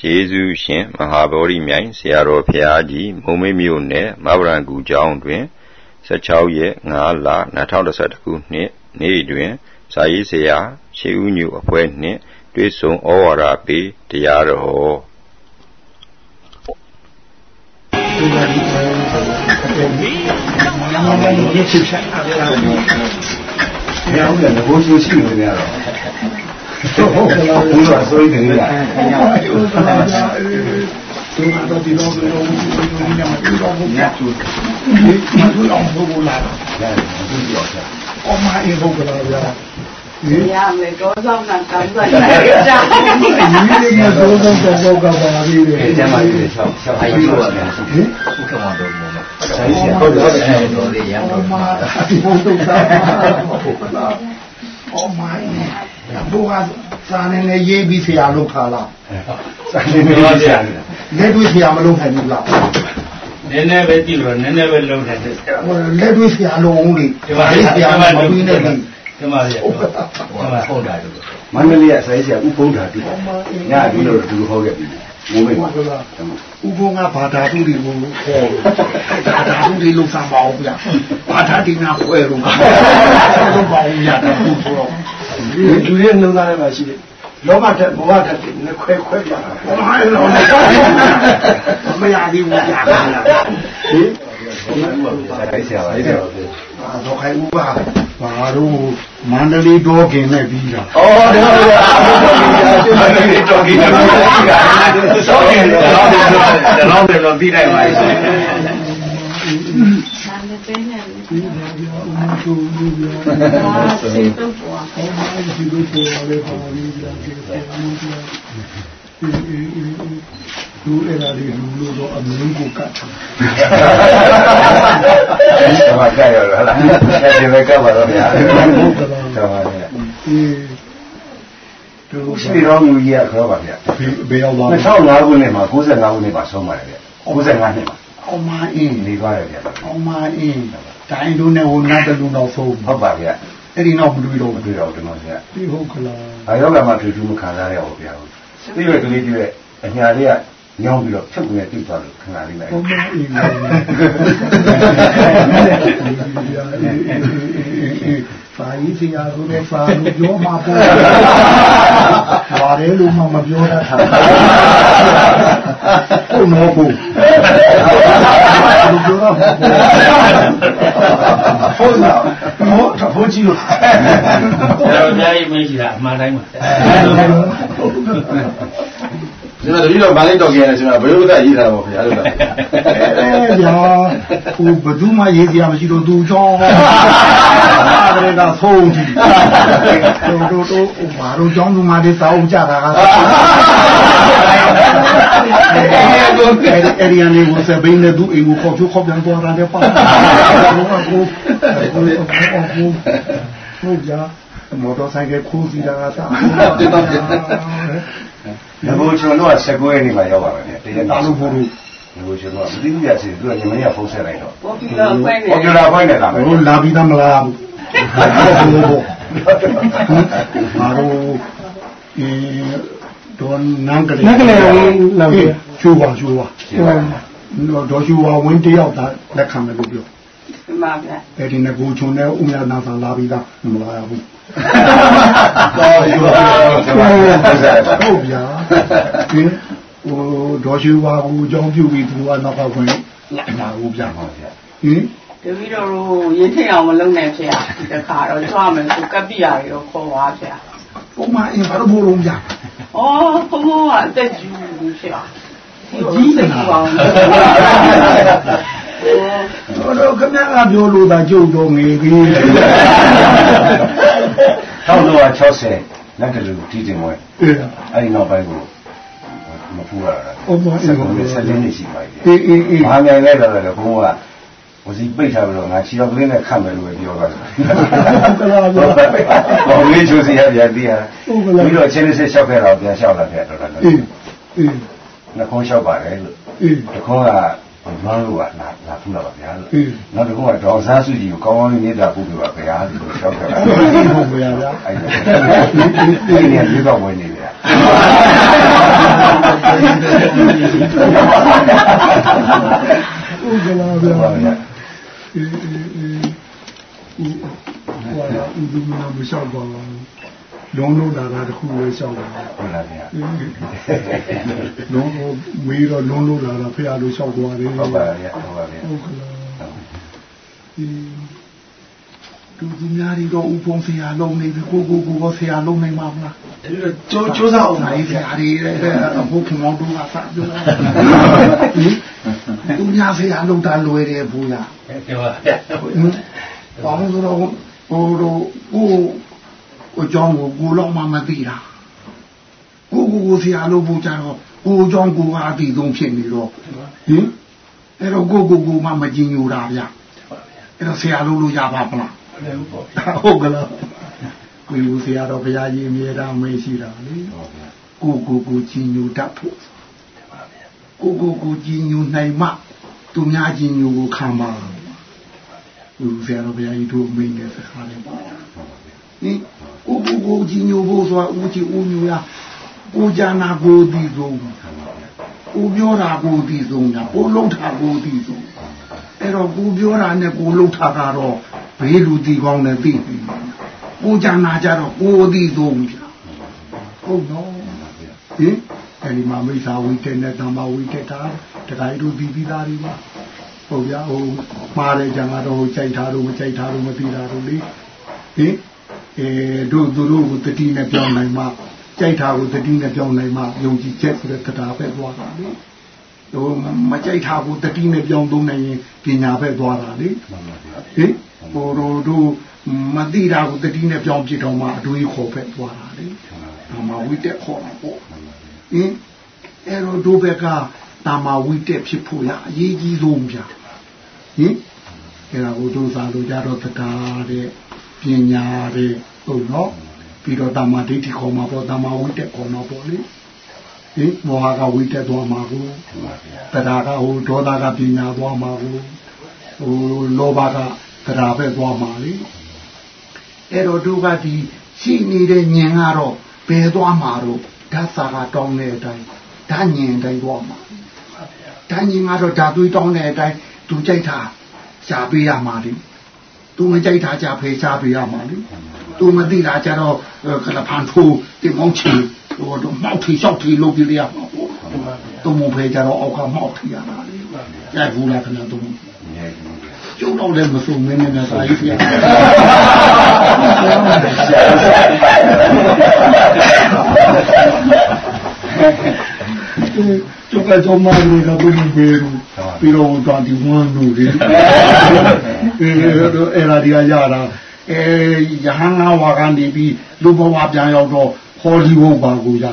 ကျေးဇူးရှင်မဟာဗောဓိမြိုင်ဆရာတော်ဖျားကြီးမုံမေမြို့နယ်မဗရန်ကူကျောင်းတွင်16ရက်5လ2012ခုနှစ်နေ့တွင်စာရေးဆရာရှေးဦးညိုအဖွဲ့နှင့်တွေ့ဆုံဩဝါဒပေးတရားတော်ဒီမှာဒီမြန်မာနိုင်ငံရေးချစ်ချက်အားရတယ်။ဘယ်အောင်လဲဘိုးရှိရှိနေရတော့ ဟုတ်ကဲ့ဘုရားဆိုရင်လည်းဒီမှာတော့ဒီတော့ဒီတော့ဒီမှာဒီတော့ဘုရားကျူဒီမှာတော့ဘုရားလာတယ်ဘုရားအော်မအေးဘုရားလာရမယ်တော့ဆောင်တာကံဆိုင်လိုက်ကြ။ဒီနေ့ကတော့တော့တော့ကပါပြီလေ။ကျမ်းမာရေးဆောက်ဆောက်အယူရတယ်။ဟင်ဘုကမောတော်မော။ဆိုင်ရှင်ဟုတ်တယ်ဟုတ်တယ်တော်လေးရအောင်ပါ။ဒီဘုရားဟုတ်လား။အော်မိုင်း ဘုရားစာနေနဲ့ရေးပြီးဆရာလုပ်ခါလား။စာနေနဲ့ရေးဆရာ။လက်တွေ့ဆရာမလုပ်နိုင်ဘူးလား။နည်းနည်းပဲကြည့်လို့နည်းနည်းပဲလုပ်နိုင်တယ်ဆရာ။လက်တွေ့ဆရာလုံးအောင်လေ။ဒီမှာဆရာမပြီးနေတယ်ကျမလေးဟုတ်တာဟုတ်တာမန္တလေးကဆိုင်ဆရာဥပုံးတာတူညဒီလိုတူဟောခဲ့ပြီမိုးမိတ်ပါဥပုံးကဘာသာတူတွေကိုဟောဘာသာတူတွေလုံဆောင်ပါအောင်ဗျာဘာသာတင်ကခွဲလို့ဘာသာပါအောင်ရတယ်သူဆိုတော့ ဒီရဲ့နှုံသားထဲမှာရှိတယ်လောဘတက်ဘဝတက်နဲ့ခွဲခွဲပြတာဟောလောမရသေးဘူးကြာဟင်ဆိုင်ဆရာပါဆရာပါတော့ခိုင်ဦးပါဘာတို့မန္တလေးတော်ခင်နဲ့ပြီးတာဩဒါမန္တလေးတော်ခင်နဲ့ပြီးတာတော်ခင်တော့တော့တော့ပြီးနိုင်ပါရဲ့ ဆန်တဲ့ပေးနေပြီ။အတူတူပါ။စေတော့ပွား။အဲဒီလိုပေါ်လေပါလိမ့်လားဒီလိုလူအဲ့ဒါလေးလူလို့တော့အမြင်ကိုကတ်ထားတယ်ဘာကြရလားအဲ့ဒီပဲကပါတော့ဗျာဟုတ်ကဲ့တော်ပါဗျာအေးသူရှိတော်မူကြီးရခေါ်ပါဗျာဘယ်ရောက်သွား2005ခုနှစ်မှာ95ခုနှစ်မှာဆုံးပါတယ်ဗျာ95နှစ်မှာ အောင်မအင်းနေသွားတယ်ဗျာအောင်မအင်းတိုင်းတို့နဲ့ဝန်နာတလူတော့ဆုံးဟုတ်ပါဗျာအဲ့ဒီနောက်မတွေ့တော့မတွေ့တော့ဘူးကျွန်တော်ဗျာဒီဟုတ်ကလားအယောဂမှာထူးထူးမခံစားရဘူးဗျာဒီရွယ်ကလေးတွေအညာလေးက ညောင်းပြီးတော့ဖြုတ်နေတိသွားလို့ခဏလေးလိုက်ဘုမအင်းပါရီစီယာကိုလည်းပါလို့ပြောမှာပေါ့။ပါတယ်လို့မှမပြောတတ်တာ။ဟုတ်တော့ဘူး။လူပြောတော့ဟုတ်လား။ဟောတဖို့ကြည့်လို့။ကျွန်တော်အများကြီးမရှိတာအမှန်တိုင်းပါ။ ကျွန်တော်တတိတော့မလေးတော့ကြရတယ်ကျွန်တော်ဘယ်လိုသက်ရေးထားတာပေါ့ခင်ဗျာလို့အဲဗျာဟိုဘယ်သူမှရေးစရာမရှိတော့သူချောင်းအဲ့ဒါကဖုံးကြည့်တို့တို့တို့ဘာလို့ကြောင်းသူမလေးစာအုပ်ကြတာကအဲ့ဒီအနေကိုစပိန်နဲ့သူအိမ်ကိုခေါ်ချိုးခေါ်ပြန်သွားတယ်ပါဟုတ်ကြ မော်တော်ဆိုင်ကခိုးစီတာကသာငဘိုချုံတော့19ရက်နေ့မှာရောက်ပါမယ်တရက်နောက်လို့ဖို့လို့ငဘိုချုံတော့မသိဘူးပြစီသူကညမင်းကဖုန်းဆက်လိုက်တော့ပေါ်ပြူလာဖိုင်နဲ့ပေါ်ပြူလာဖိုင်နဲ့လာမယ်ဟိုလာပြီးသားမလားဘူးမာရိုဒီတော့နန်းကလေးနန်းကလေးလောက်ချူပါချူပါတော့ဒေါ်ချူပါဝင်းတယောက်သာလက်ခံမယ်လို့ပြော မှန်ပါဗျအဲ့ဒီငကိုချုံနဲ့ဦးမြနာဆန်လာပြီးသားမလာရဘူးတော်ယူပါဟုတ်ဗျာဒီဟိုဒေါ်ရှိဝါကူအကြောင်းပြုပြီးသူကနောက်ကခွင့်လာဘူးဗျာဟောဗျာဟင်တပည့်တော်ရင်းထင်အောင်မလုပ်နဲ့ဖေ။တခါတော့ကြွမယ်ဆိုကပ်ပြရရောခေါ်ပါဖေ။ပုံမှန်အင်းဘာလို့မို့လို့ဗျာ။အော်ဘုံဘကအသက်ကြီးဘူးဖေ။ကြီးတယ်ပါ ဟိုတော့ခမကပြောလို့သာကြုတ်တော့ငေကြီး1960လက်ကလူတီတင်ဝဲအဲ့ဒီနောက်ပိုင်းကိုမဖူးရတာဟုတ်ပါဘူးဆက်လင်းနေရှိပါပြီအေးအေးအေးဘာမြိုင်လဲတော့လေဘုံကဝစီပိတ်ထားပြီးတော့ငါခြေတော်ကလေးနဲ့ခတ်မယ်လို့ပြောတာဟုတ်ကဲ့ပါဘာလို့ချိုးစီရပြန်တည်ရပြီးတော့ချင်းလေးဆက်လျှောက်ခဲ့တော့ပြန်လျှောက်လာခဲ့တော့အေးအေးနှခုံးလျှောက်ပါတယ်လို့အေးတခုံးကမန်းလို့ကလာ လာဖူးလာပါဗျာလို့နောက်တစ်ခုကဒေါ်ဆန်းစုကြည်ကိုကောင်းကောင်းလေးမြေတာပို့ပြပါဗျာလို့ရှောက်ခဲ့တာဟုတ်ပါဗျာအဲ့ဒီနေရာဒီတော့ဝင်နေဗျာဟုတ်ကလားဗျာအေးအေးအေးဟိုဟာဥဒုမနာမလျှောက်ပါဘူး လုံးလုံးလာတာတခုပဲလျှောက်ပါဟုတ်လားဗျာလုံးလုံးမေးတော့လုံးလုံးလာတာဖះလို့လျှောက်သွားတယ်ဟုတ်ပါဗျာဟုတ်ပါဗျာဟုတ်ကလားအေးသူသူများတွေတော့ဥပုံဆရာလုံးနေပြီကိုကိုကိုကိုဆရာလုံးနိုင်မှာမလားအဲ့လိုကျိုးကျိုးစားအောင်နိုင်ဆရာတွေဟိုခင်မောင်တို့ကစပြောသူများဆရာလုံးတာလွယ်တယ်ဘူးလားပြောပါဗျာဘာလို့ဆိုတော့ဟိုတို့ ကိုကိုကြောင်းကိုကိုလောက်မှမသိတာကိုကိုကိုဆရာလုံးဖို့ကြတော့ကိုကြောင်းကိုကအတိဆုံးဖြစ်နေတော့ဟင်အဲ့တော့ကိုကိုကိုမှမကြင်ညိုတာဗျအဲ့တော့ဆရာလုံးလို့ရပါမလားဟုတ်ကလားကိုလူဆရာတော်ဘုရားကြီးအမြဲတမ်းမေးရှိတာလေကိုကိုကိုကြည်ညိုတတ်ဖို့ကိုကိုကိုကြည်ညိုနိုင်မှသူများကြည်ညိုကိုခံပါလူဆရာတော်ဘုရားကြီးတို့မိန်တဲ့စကားလေးပါ ဟင်ကိုကိုကိုကြည်ညိုဖို့ဆိုတာဦးကြည်ဦးညိုရကိုကြနာကိုဒီဆုံးကိုပြောတာကိုဒီဆုံးညာကိုလုံးတာကိုဒီဆုံးအဲ့တော့ကိုပြောတာနဲ့ကိုလုံးတာကတော့ဘေးလူတီကောင်းနဲ့သိပြီကိုကြနာကြတော့ကိုသိဆုံးပြဟုတ်တော့ဟင်အဲဒီမှာမိစ္ဆာဝိတက်နဲ့ဓမ္မဝိတက်တာတခါတို့ပြီးပြီးသားတွေပါဟုတ်ဗျာဟိုမှားတယ်ကြံတော့ကြိုက်တာတို့မကြိုက်တာတို့မသိတာတို့လေဟင် အဲတို့သူတို့ကိုတတိနဲ့ပြောင်းနိုင်မှကြိုက်တာကိုတတိနဲ့ပြောင်းနိုင်မှယုံကြည်ချက်ဆိုတဲ့တရားပဲသွားတာလေဟိုမကြိုက်တာကိုတတိနဲ့ပြောင်းသုံးနိုင်ရင်ပညာပဲသွားတာလေဟင်ဟိုတို့တို့မသိတာကိုတတိနဲ့ပြောင်းပြတော့မှအတွေးခေါ်ပဲသွားတာလေဒါမှဝိတက်ခေါ်တာပေါ့ဟင်အဲ့တော့တို့ဘက်ကတာမဝိတက်ဖြစ်ဖို့ရအရေးကြီးဆုံးဗျာဟင်အဲ့ဒါကိုတို့စားလို့ကြတော့တရားတဲ့ ပညာတဲ့ဟုတ်နော်ပြီးတော့တာမဒိဋ္ဌိခေါ်မှာပေါ့တာမဝိတက်ခေါ်တော့ပေါ့လေဟင်မောဟကဝိတက်သွားမှာကိုတရားကဟိုဒေါသကပညာသွားမှာကိုဟိုလောဘကတရားပဲသွားမှာလေအဲ့တော့တို့ကဒီရှိနေတဲ့ဉာဏ်ကတော့ဘယ်သွားမှာတော့ဓာတ်စာကတောင်းတဲ့အတိုင်းဓာတ်ဉာဏ်တိုင်းသွားမှာဓာတ်ဉာဏ်ကတော့ဓာတ်သွေးတောင်းတဲ့အတိုင်းသူကြိုက်တာရှားပေးရမှာလေ သူမကြိုက်တာကြဖေးရှားပေးရမှာလေသူမသိတာကြတော့ကလဖန်ထိုးတင်မောင်းချီဟိုတော့မောက်ထီလျှောက်ထီလုပ်ပြရမှာပေါ့သူမဖေးကြတော့အောက်ကမောက်ထီရတာလေကြိုက်ဘူးလားခင်ဗျာသူကျုံတော့လည်းမစုံမင်းနဲ့စာရေးပြ ကျုပ်ကကြောင်းမလို့ကဘုံဘေးပြီးတော့21လို့လေအဲအဲ့ဒါဒီကရတာအဲရဟန်းငါးဝါကနေပြီးလူဘဝပြန်ရောက်တော့ဟောလီဝုတ်ပါကိုရတာ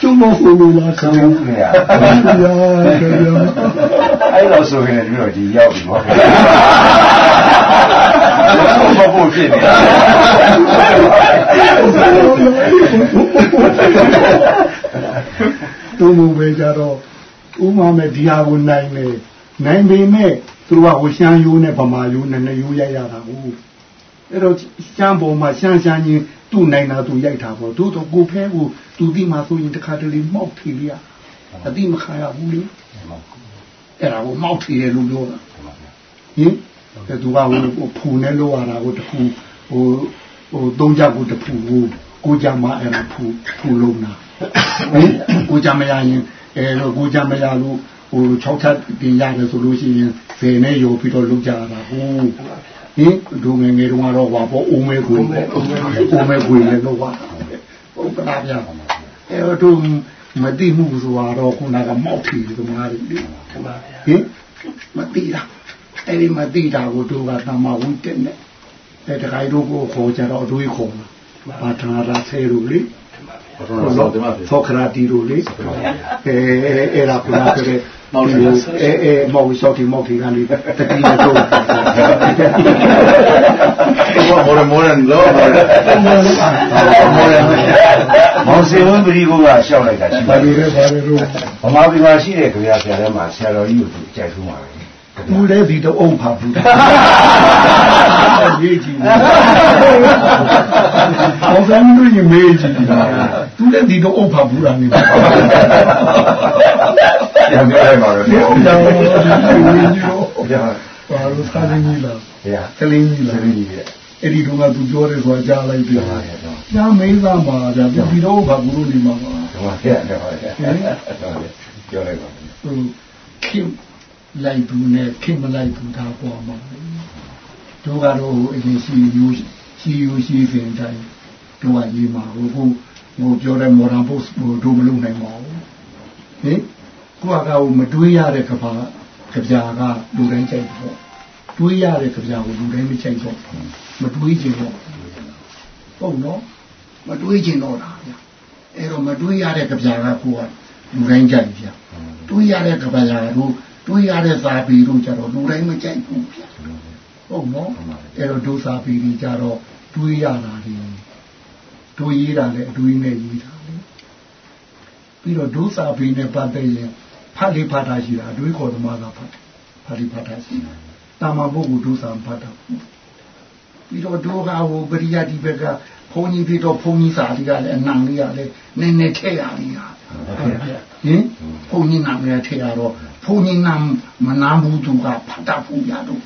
ကျုံမဟုတ်လို့လားဆောင်းရရအဲ့လိုဆိုရင်လည်းဒီရောက်ပြီပေါ့ မဖို့ဖြစ်နေတူမှုပဲကြတော့ဥမာမဲ့ဒီဟာကိုနိုင်နေနိုင်ပေမဲ့သူကဟိုရှမ်းရိုးနဲ့ဗမာရိုးနဲ့နှစ်ရိုးရိုက်ရတာဟုတ်အဲ့တော့ရှမ်းပေါ်မှာရှမ်းရှမ်းချင်းသူ့နိုင်တာသူရိုက်တာပေါ့တို့တော့ကိုဖဲကိုသူတိမှဆိုရင်တခါတလေမောက်ထီရအတိမခါရဘူးလေအဲ့ဒါကိုမောက်ထီရလို့ပြောတာဟင် အဲသူကဟိုဖူနဲ့လောက်ရတာကိုတခုဟိုဟိုသုံးချက်ကိုတဖူကိုကိုကြမှာအဲ့ဒါဖူဖူလုံးတာဟင်ကိုကြမရရင်အဲတော့ကိုကြမရလို့ဟို6ချက်တင်ရတယ်ဆိုလို့ရှိရင်ဇယ်နဲ့ရောပြီးတော့လုပ်ကြတာဟုတ်ဟင်ဒုငယ်ငယ်တုန်းကတော့ဟောပေါ့အိုးမဲကိုအိုးမဲကိုလည်းလုပ်ပါဟုတ်ကလားဗျာအဲတော့မတိမှုဆိုတော့ခုနကမောက်ထီဒီမှာလေဟင်မတိလား အဲ့ဒီမတိတာကိုတို့ကသမာဝိတ္တနဲ့အဲတခါတို့ကိုခေါ်ကြတော့အတွေးခေါ်လာဘာထာရာဆဲလို့လေသောခရာတီတို့လေအဲအဲ့ဒါကလည်းတဲ့မောင်လေးအဲအဲမောင်လျှောက်တီမောင်တီကနေတတိယတော့ဘောမောရမောရလောမောရမောရမောင်စေဝပရိဘုကရှောက်လိုက်တာရှိပါတယ်ပါတယ်လို့ဗမာပြည်မှာရှိတဲ့ကြရာဆရာထဲမှာဆရာတော်ကြီးကိုကြိုက်ဆုံးပါပဲ သူလည်းဒီတော့အုံဖာဘူးရေးကြည့်ဘောဆန်းတွေ့ရင်မေးကြည့်သူလည်းဒီတော့အုပ်ဖာဘူးတာနေပါပြန်ပြောလိုက်ပါတော့ပြန်ပြောပါလို့စားနေကြီးလားကလေးကြီးလားအဲ့ဒီတော့ကသူပြောတယ်ဆိုတာကြားလိုက်ပြီ။ကြားမေးသားမှာဗျာပြည်တော်ဘာကူလို့နေမှာပါ။ဟုတ်ပါရဲ့ဟုတ်ပါရဲ့။ပြောလိုက်ပါဟိုခင် လိုက်ဘူးနဲ့ခင်မလိုက်ဘူးဒါပေါ်မှာ။တို့ကတော့အရင်ရှိယူရှိယူရှိစဉ်တိုင်းတို့ကရေးမှာဟိုဟိုဟိုပြောတဲ့ modern post ဟိုတို့မလုပ်နိုင်ပါဘူး။ဟင်ကိုကကမတွေးရတဲ့ကဘာကဗျာကလူတိုင်းကြိုက်တော့တွေးရတဲ့ကြပြကိုလူတိုင်းမချိုက်တော့မတွေးကျင်တော့ဟုတ်နော်မတွေးကျင်တော့တာဗျအဲ့တော့မတွေးရတဲ့ကြပြကကိုကလူတိုင်းကြိုက်ဗျတွေးရတဲ့ကြပြတို့ တွေးရတဲ့စာပေတို့ကြတော့လူတိုင်းမကြိုက်ဘူးဗျဟုတ်နော်အဲ့တော့ဒုစာပေတွေကြတော့တွေးရတာတွေတွေးရတာလည်းအတွေးနဲ့ရေးတာလေပြီးတော့ဒုစာပေနဲ့ပတ်သက်ရင်ဖတ်လေးဖတ်တာရှိတာအတွေးခေါ်သမားကဖတ်ဖတ်လေးဖတ်တာရှိတာတာမပုဂ္ဂိုလ်ဒုစံဖတ်တာပြီးတော့ဒုကဟိုပရိယတိဘက်ကဘုန်းကြီးပြီးတော့ဘုန်းကြီးစာလေးကလည်းအနံလေးကလည်းနည်းနည်းထည့်ရလေးဟာဟင်ဘုန်းကြီးနာမည်ထည့်ရတော့ ဘုန်းကြီးနာမနာဘူးသူကဖတ်တာဖို့ရတော့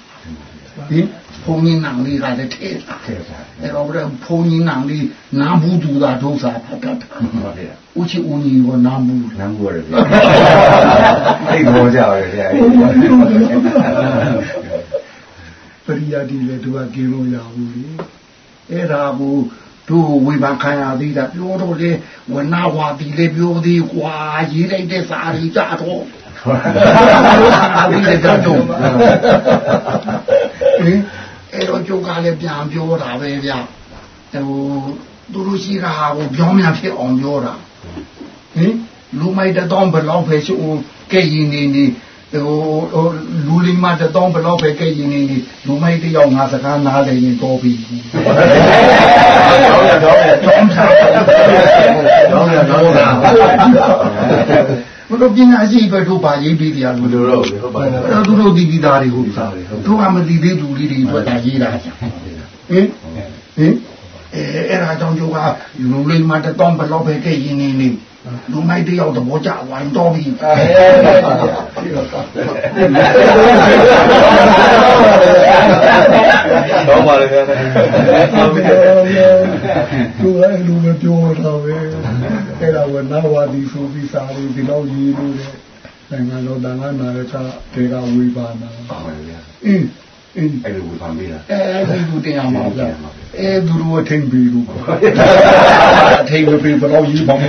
ဟင်ဘုန်းကြီးနာလေးကလည်းထည့်တာအဲ့တော့ဘုန်းကြီးနာလေးနာဘူးသူကဒုစာဖတ်တာဟုတ်ကဲ့ဦးချီဦးကြီးကနာဘူးနာဘူးရတယ်ဗျာအဲ့ဘောကြပါရဲ့ဗျာပရိယာတိလည်းသူကกินလို့ရဘူးလေအဲ့ဒါကိုတို့ဝေဖန်ခံရသေးတာပြောတော့လေဝနာဝါတိလည်းပြောသေးကွာရေးလိုက်တဲ့စာရီကြတော့ အာဒီလည်းကြတော့အဲ့တော့ကျုပ်ကလည်းပြန်ပြောတာပဲဗျဟိုသူတို့ရှိတာကိုပြောင်းမြန်ဖြစ်အောင်ပြောတာဟင်လူမိုက်တောင်းဘယ်လောက်ပဲရှိဦးကဲရင်နေနေဟိုဟိုလူလီမတတောင်းဘယ်လောက်ပဲကဲရင်နေနေလူမိုက်တယောက်ငါစကားနားတယ်ရင်တော်ပြီတော့တော့တော့တော့တော့ ဘုလိုပညာရှိပဲတို့ပါရေးပြီးတရားလူတို့တော့ဟုတ်ပါဘူးအဲ့တို့တို့ဒီဒီသားတွေဟုတ်သားတွေတို့ကမသိသေးသူလေးတွေအတွက်ဒါရေးတာဟင်ဟင် အဲအဲ့ဒါကြောင့်ကျိုးကလူလေးမတတောင်းဘယ်လောက်ပဲကဲရင်နေနေလူမိုက်တယောက်သဘောကျဝိုင်းတော်ပြီအဲတော့ပါလေဗျာသူလည်းလူမပြောတော့ပဲအဲ့ဒါကနာဝတိဆိုပြီးစာရီဒီလောက်ရေးလို့နိုင်ငံတော်တန်ခါနာရချဒေကဝေပါနာပါပါဗျာအင်း အင်းအဲ့လိုဝေဖန်ပေးတာအဲဒီလူတင်အောင်ပါဗျာအဲသူတို့ထိန်ပြီးလို့ထိန်ပြီးဘယ်တော့ရေးပါမလဲ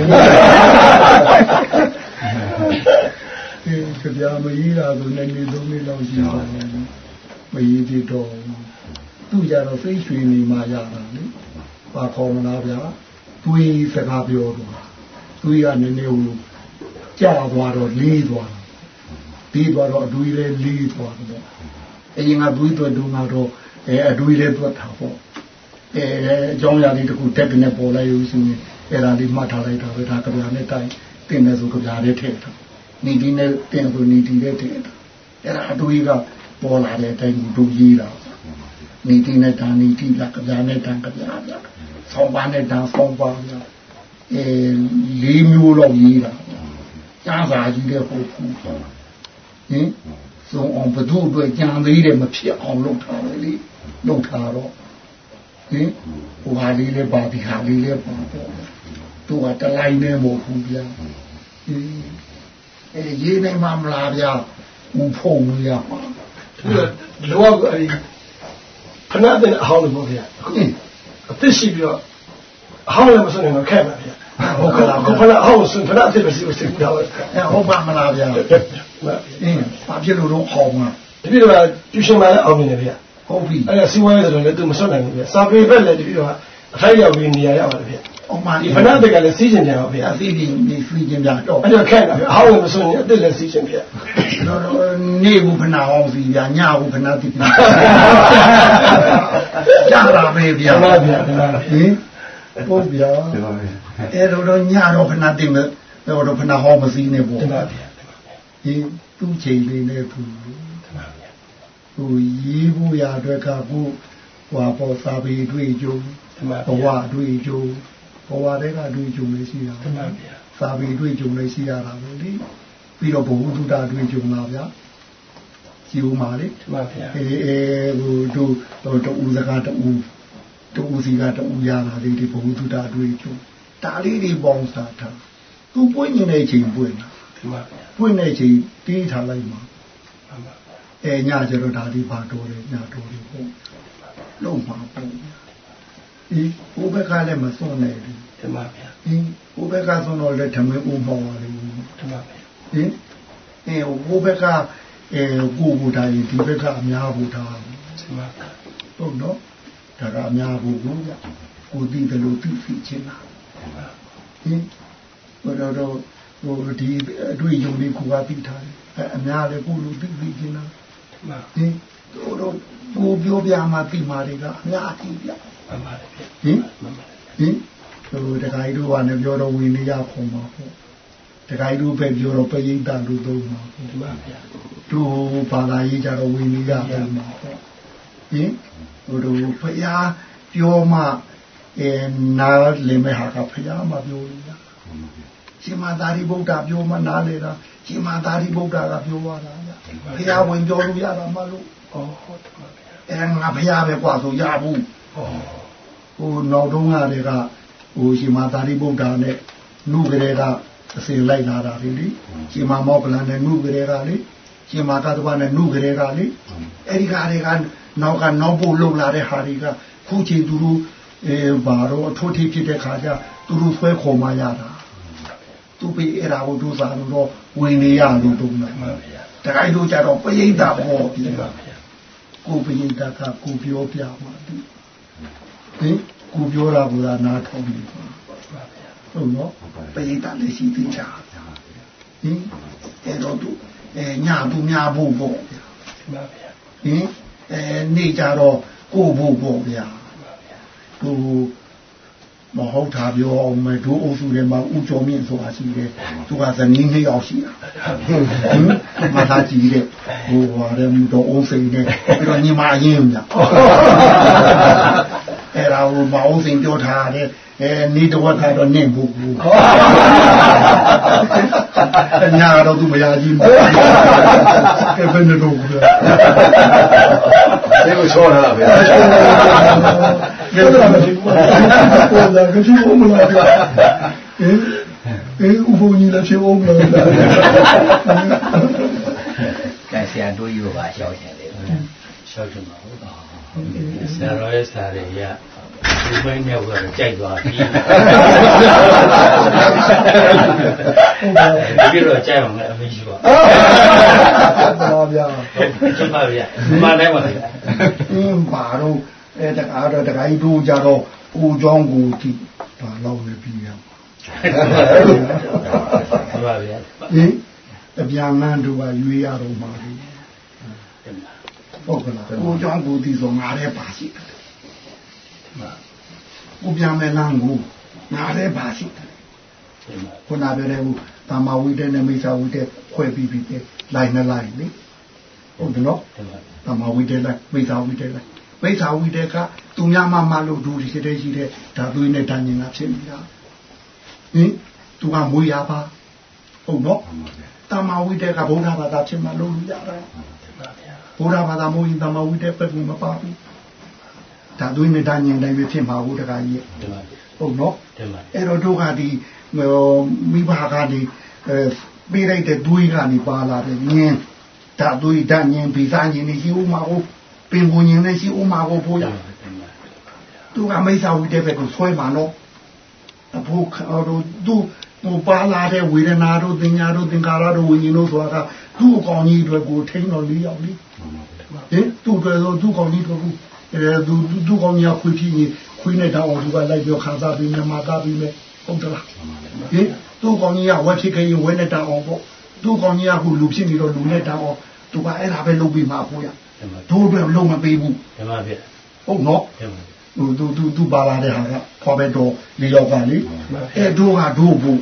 ဒီကြပြမရေးတာဆိုနေနေသုံးနေလောက်ရှိပါတယ်မရေးသေးတော့သူကြတော့စိတ်ရွှေနေမှရတာလေပါခေါ်မလားဗျာတွေးစကားပြောတော့တွေးရနည်းနည်းဟိုကြာသွားတော့လေးသွားပြီးသွားတော့အတွေးလေးလေးသွားတော့ အရင်ကတွေးတော့ဒုံကတော့အဲအတွေးလေးသွားတာပေါ့အဲအကြောင်းအရာလေးတခုတက်ကနေပေါ်လာရုံဆိုရင်အဲ့ဒါလေးမှတ်ထားလိုက်တာပဲဒါကြပြာနဲ့တိုင်တင်တယ်ဆိုကြပြာလေးထည့်တာနေဒီနဲ့တင်ဆိုနေဒီနဲ့ထည့်တာအဲ့ဒါအတွေးကပေါ်လာတဲ့အတိုင်းတို့ရေးတာနေဒီနဲ့ဒါနေဒီလာကြပြာနဲ့တန်ကြပြာပြဆောင်းပါနဲ့တန်ဆောင်းပါပြအဲလေးမျိုးလောက်ရေးတာကြားစာကြီးတဲ့ဟုတ်ဘူးဟင် စုံအောင်ဘု து အတွက်ကြံသေးတယ်မဖြစ်အောင်လုပ်ထားတယ်လေလုပ်ထားတော့ဟင်ဟိုဟာလေးလည်းပါဒီဟာလေးလည်းပါတော့သူကတလိုက်နေမဟုတ်ဘူးဗျာအဲရေးနိုင်မှမလားဗျာဦးဖုံရပါလောကအဲဒီဖနာတဲ့အဟောင်းလို့ဗျာအသိရှိပြီးတော့အဟောင်းလည်းမစွန့်နိုင်တော့ခက်ပါဗျာဟုတ်ကဲ့လားခဏအောင်စွန့်ဖနာအသိမရှိဘူးစိတ်ထားပါအဲဟုတ်ပါမလားဗျာ အင်းဘာဖြစ်လို့တော့ဟောင်းမှာဒီလိုကကျူရှင်မလည်းအောင်နေတယ်ဗျာဟုတ်ပြီအဲ့ဒါစီဝါရေးဆိုတော့လည်းသူမစွန့်နိုင်ဘူးဗျစာပေဘက်လည်းတပြည့်တော့အထိုက်ရောက်ပြီးနေရာရောက်ပါတယ်ဗျအမှန်ဒီဖနာတကလည်းစီးကျင်ကြပါဗျာအသိဒီဒီစီးကျင်ကြတော့အဲ့တော့ခက်တာဗျအဟောင်းမစွန့်ရင်အစ်လည်းစီးကျင်ဗျာတော့နေဘူးဖနာအောင်စီဗျာညဘူးဖနာတိပြကြာတာပဲဗျာဟုတ်ပါဗျာဟင်ဟုတ်ဗျာအဲ့တော့တော့ညတော့ဖနာတိမတော့ဖနာဟောမစီနေပေါ့ဟုတ်ပါဗျာ ဒီသူ့ချိန်လေးနဲ့သူဟိုရေးဖို့ရအတွက်ကကိုဟွာပေါ်စာပေတွေ့ကြုံဘဝအတွေ့အကြုံဘဝတည်းကအတွေ့အကြုံလေးရှိတာတမန်ဗျာစာပေအတွေ့အကြုံလေးရှိရတာပဲလေပြီးတော့ဘဝတုဒ္ဒအတွေ့အကြုံလာဗျာရှိဦးမှာလေတမန်ဗျာအဲအဲဟိုတို့တူစကားတူတူစီကတူရတာလေးဒီဘဝတုဒ္ဒအတွေ့အကြုံဒါလေးတွေပေါင်းစားထားသူပွင့်နေတဲ့ချိန်ပွင့်တာ တမန်ဗျာပွင့်တဲ့ချိန်တီးထားလိုက်မှာတမန်အဲညကျတော့ဒါဒီဘာတော်လဲညတော်လေးပေါ့လုံးမှာပေါ့ဒီဘိုးဘက်ကလည်းမစွန့်နိုင်ဘူးတမန်ဗျာဒီဘိုးဘက်ကစွန့်တော့လည်းဓမ္မဦးမောင်းပါလေဟင်တမန်ဗျာအဲဘိုးဘက်ကအဲကိုဘူတိုင်းဒီဘက်ကအများဘူထားတမန်ဗျာဟုတ်နော်ဒါကအများဘူကိုကကိုတည်တယ်လို့သိသိချင်းတာတမန်ဟင်ဘယ်တော့တော့ ဟိုဒီအတွေ့အကြုံလေးကိုကသိထားတယ်အဲအများလည်းကိုလူသိသိချင်းတာတမန်ဟင်တို့တော့ကိုပြောပြမှသိမာတွေကအများကြီးပြတမန်ဗျာဟင်တမန်ဟင်ဟိုတခါကြီးတို့ကလည်းပြောတော့ဝိနည်းရခုံပါပေါ့တခါကြီးတို့ပဲပြောတော့ပရိသတ်လို့သုံးပါပေါ့တမန်ဗျာတို့ဘာသာရေးကြတော့ဝိနည်းရပုံပါပေါ့ဟင်ဟိုတို့ဖရာပြောမှအဲနားလည်မဲ့ဟာကဖရာမှပြောလို့ရ ရှင်မသာရိပုတ္တပြောမှနားလေတာရှင်မသာရိပုတ္တကပြောရတာဗျဖရာဝင်ပြောလို့ရတာမလို့ ဩတမန်ဗျာ အဲငါဖရာပဲกว่าဆိုရဘူး ဩ ဟိုနောက်တုန်းကတည်းကဟိုရှင်မာသာရိပုတ္တရာနဲ့နုကလေးကအစဉ်လိုက်လာတာလေလေရှင်မာမောကလန်နဲ့နုကလေးကလေရှင်မာကတ္တဝနဲ့နုကလေးကလေအဲ့ဒီကတွေကနောက်ကနောက်ဖို့လုံလာတဲ့ဟာတွေကခုချိန်သူတို့အဲဘာတော့အထွတ်ထိပ်ဖြစ်တဲ့ခါကျသူတို့ဆွဲခေါ်မှရတာ သူပေအဲ့ဒါကိုဒုစာလို့တော့ဝင်နေရလို့တုံးတယ်တမန်ဗျာတခိုင်းတို့ကြတော့ပရိသတ်ဘောပြီတမန်ဗျာကိုပရိသတ်ကကိုပြောပြမှာဒီဟင်ကိုပြောတာကနားထောင်နေပါတမန်ဗျာဟုတ်နော်ပရိသတ်လည်းရှိသေးချာဟင်အဲ့တော့သူအဲညာသူများဖို့ပေါ့ဗျာတမန်ဗျာဟင်အဲနေကြတော့ကိုဖို့ပေါ့ဗျာသူ မဟုတ်တာပြောအောင်မယ်ဒိုးအုပ်စုထဲမှာဥကျော်မြင့်ဆိုတာရှိတယ်သူကဇနီးနှစ်ယောက်ရှိတာဟင်မသာကြည့်တဲ့ဟိုဟာတဲ့မူတော့အုံးစိန်နဲ့ပြီးတော့ညီမအရင်ဗျာ အဲ့ဒါဟိုမအောင်စိန်ပြောထားတယ်အဲနေတော့ကတော့နင့်ဖို့ဘူးညာတော့သူမရကြီးမှာကဲဘယ်နဲ့တော့ဘူးဒီကိုချောလာတာပဲကဲတော့မရှိဘူးပေါ်လာကချိုးမလားအဲအဲဥပညီလည်းဖြစ်အောင်လားကဲဆရာတို့ယူပါရှောက်ချင်တယ်ရှောက်တယ်မှာဟုတ်ပါ ဆရာတော်ရဲ့စာတွေရဒီဘိုင်းနဲ့ကတော့ကြိုက်သွားပြီဒီလိုကြိုက်အောင်လည်းအမေရှိပါပါဗျာကျမဗျာမနိုင်ပါဘူးအင်းပါတော့အဲတကားတော့တကားကြီးတို့ကြတော့ဦးချောင်းကိုကြည့်ဘာလို့လဲပြီးရဟုတ်ပါဗျာဟင်အပြန်လန်းတို့ကရွေးရတော့မှာလေ ဟုတ်ကလားဦးချောင်းကိုဒီဆိုငါလည်းပါရှိတယ်ဦးပြန်မဲ့လန်းကိုငါလည်းပါရှိတယ်ခုနပြောတဲ့ဟိုတာမဝိတဲ့နဲ့မိစ္ဆာဝိတဲ့ခွဲပြီးပြီးတဲ့လိုက်နဲ့လိုက်လေဟုတ်တယ်နော်သမာဝိတေလိုက်မိသာဝိတေလိုက်မိသာဝိတေကသူများမမလို့ဒူရှိတဲ့ရှိတဲ့ဓာသွေးနဲ့ဓာညင်ကဖြစ်နေတာဟင်သူကမွေရပါဟုတ်နော်သမာဝိတေကဗုဒ္ဓဘာသာဖြစ်မှလို့လူရတာ ဗုဒ္ဓဘာသာမို့ရင်သမာဝိတေပဲကူမပါဘူးဓာသွေးနဲ့ဓာညင်တိုင်းပဲဖြစ်မှာဘူးတခါကြီးဟုတ်နော်အဲ့တော့တို့ကဒီမိဘကနေအဲပေးလိုက်တဲ့သွေးကနေပါလာတယ်ညင်းဓာတ်သွေးဓာတ်ညင်ဗီဇညင်နေရှိဦးမှာကိုပင်ကိုညင်နေရှိဦးမှာကိုဖို့ရသူကမိစ္ဆာဝိတဲ့ဘက်ကိုဆွဲမှာနော်အဖို့ခေါ်တော့သူဟိုပါလာတဲ့ဝေဒနာတို့တင်ညာတို့သင်္ခါရတို့ဝิญဉ်တို့ဆိုတာက သူ့အကောင်ကြီးအတွက်ကိုထိန်းတော်လေးရောက်လေဟင်သူ့အတွက်ဆိုသူ့ကောင်ကြီးတို့ကအဲသူသူ့ကောင်ကြီးခွေးဖြစ်ရင်ခွေးနဲ့တောင်းအောင်သူကလိုက်ပြောခါစားပြီးမြမကားပြီးမဲ့ဟုတ်သလားဟင်သူ့ကောင်ကြီးကဝက်ဖြစ်ခရင်ဝက်နဲ့တောင်းအောင်ပေါ့သူ့ကောင်ကြီးကခုလူဖြစ်နေတော့လူနဲ့တောင်းအောင်သူကအဲ့ဒါပဲလုပ်ပြီးမှဖို့ရတို့အတွက်လုံးမပေးဘူးဓမ္မဗျာဟုတ်နော်ဓမ္မဟိုသူသူသူပါလာတဲ့ဟာကဖော်ပဲတော့လေးယောက်ကလေအဲတို့ကတို့ဖို့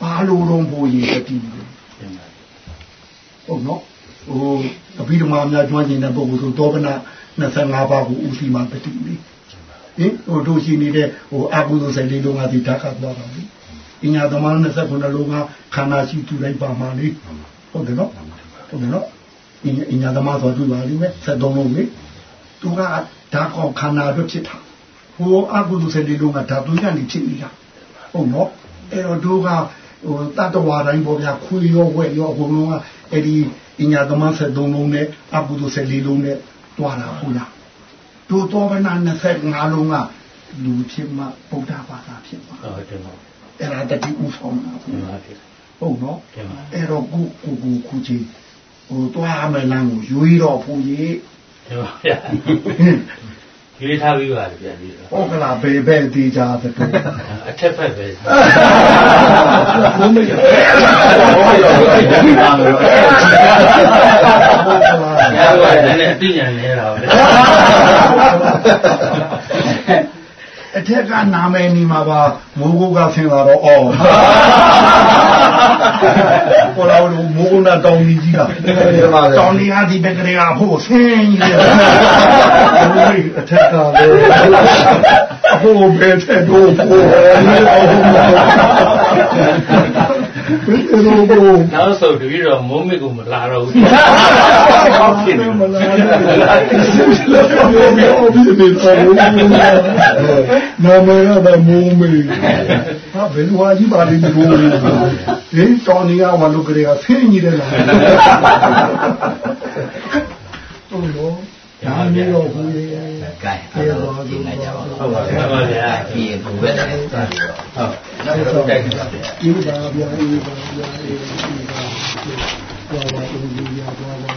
ဘာလို့တော့ဖို့ရည်တတိ ဟုတ်နော်ဟိုအဘိဓမ္မာများကျွမ်းကျင်တဲ့ပုဂ္ဂိုလ်ဆိုတောကနာ25ပါးကိုဥစီမှာတတိလေဟဟင်ဟိုတို့ရှိနေတဲ့ဟိုအကုသိုလ်စိတ်လေးလုံးကဒီဓာတ်ကသွားတာလေအညာသမား29လုံးကခန္ဓာရှိသူတိုင်းပါမှာလေဟုတ်တယ်နော်ဟုတ်တယ်နော်အညာသမားဆိုသူပါလိမ့်မယ်73လုံးလေသူကဓာတ်ကောင်ခန္ဓာအတွက်ဖြစ်တာဟိုအကုသိုလ်စိတ်လေးလုံးကဓာတ်သွင်းကနေဖြစ်နေတာဟုတ်နော်အဲ့တော့တို့ကဟိုတတဝါတိုင်းပေါ်ဗျာခွေရောဝက်ရောအကုန်လုံးက အဲ့ဒီအညာသမား73လုံးနဲ့အကုသိုလ်စိတ်လေးလုံးနဲ့တွားတာဟုတ်လားတို့တော်ဗနာ25လုံးကလူဖြစ်မှဗုဒ္ဓဘာသာဖြစ်မှာဟုတ်တယ်နော်အဲ့ဒါတတိဥဆောင်တာဒီမှာဖြစ်ဟုတ်နော်တယ်မှာအဲ့တော့ကိုကိုကိုခုချင်းဟိုတွားမယ်လမ်းကိုရွေးတော့ဖူကြီးဒီမှာဗျာ ရွေးထားပြီးပါလေဗျာဒီတော့ဟုတ်ကလားဘယ်ဘက်သေးကြသတူအထက်ဖက်ပဲဘုံမရညာကလည်းအသိဉာဏ်နေတာပဲ အထက်ကနာမည်နေမှာပါမိုးကုတ်ကဆင်းလာတော့အော်ပေါ်လာလို့မိုးကုတ်ကတောင်းကြီးကြီးတာတောင်းကြီးဟာဒီဘက်ကလေးကဖို့ဆင်းကြီးတယ်အထက်ကလည်းအဖို့ပဲတဲ့တော့ဖို့ဘယ်လို ဘလို့နောက်ဆိုတပည့်တော်မုံမစ်ကိုမလာတော့ဘူးဖြစ်နေမလားဘယ်လိုဖြစ်နေတာနာမည်ကတော့မိုးမေးဟာဘယ်လိုအကြီးပါလိမ့်လို့ဒီတောင်းနေကဝါလုကလေးကဆင်းကြီးတယ်လားဟုတ်လို့ ဒါမျိုးတော့ဘူးလေကဲအဲ့တော့ဒီနေ့ကြပါဟုတ်ပါပါဗျာဒီဘူပဲတယ်ဟုတ်ဟုတ်တိုက်တယ်ဗျာဒီပါဗျာဒီပါဗျာဒီပါဘာဝတူကြီးရပါပါ